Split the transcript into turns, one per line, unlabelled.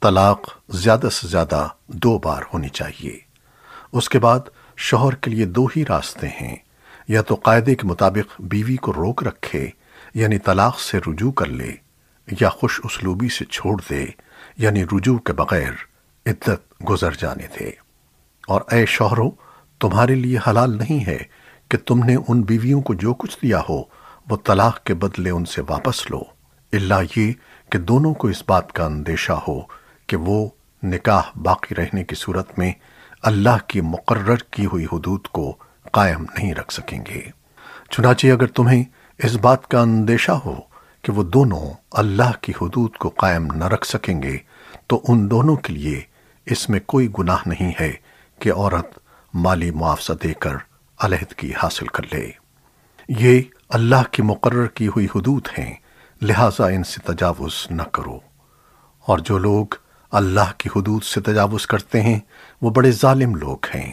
طلاق زیادہ سے زیادہ دو بار ہونی چاہیے۔ اس کے بعد شوہر کے لیے دو ہی راستے ہیں۔ یا تو قاعدے کے مطابق بیوی کو روک رکھے یعنی طلاق سے رجوع کر لے، یا خوش اسلوبی سے چھوڑ دے یعنی رجوع کے بغیر عدت گزر جانے دے۔ اور اے شوہرو، تمہارے لیے حلال نہیں ہے کہ تم نے ان بیویوں کو جو کچھ دیا ہو، وہ طلاق کے بدلے ان سے واپس لو۔ اللہ یہ کہ دونوں کو اس بات کا اندیشہ ہو کہ وہ نکاح باقی رہنے کی صورت میں اللہ کی مقرر کی ہوئی حدود کو قائم نہیں رکھ سکیں گے۔ چنانچہ اگر تمہیں اس بات کا اندیشہ ہو کہ وہ دونوں اللہ کی حدود کو قائم نہ رکھ سکیں گے، تو ان دونوں کے لیے اس میں کوئی گناہ نہیں ہے کہ عورت مالی معاوضہ دے کر علیحدگی حاصل کر لے۔ یہ اللہ کی مقرر کی ہوئی حدود ہیں، لہٰذا ان سے تجاوز نہ کرو۔ اور جو لوگ اللہ کی حدود سے تجاوز کرتے ہیں۔ وہ بڑے ظالم لوگ ہیں۔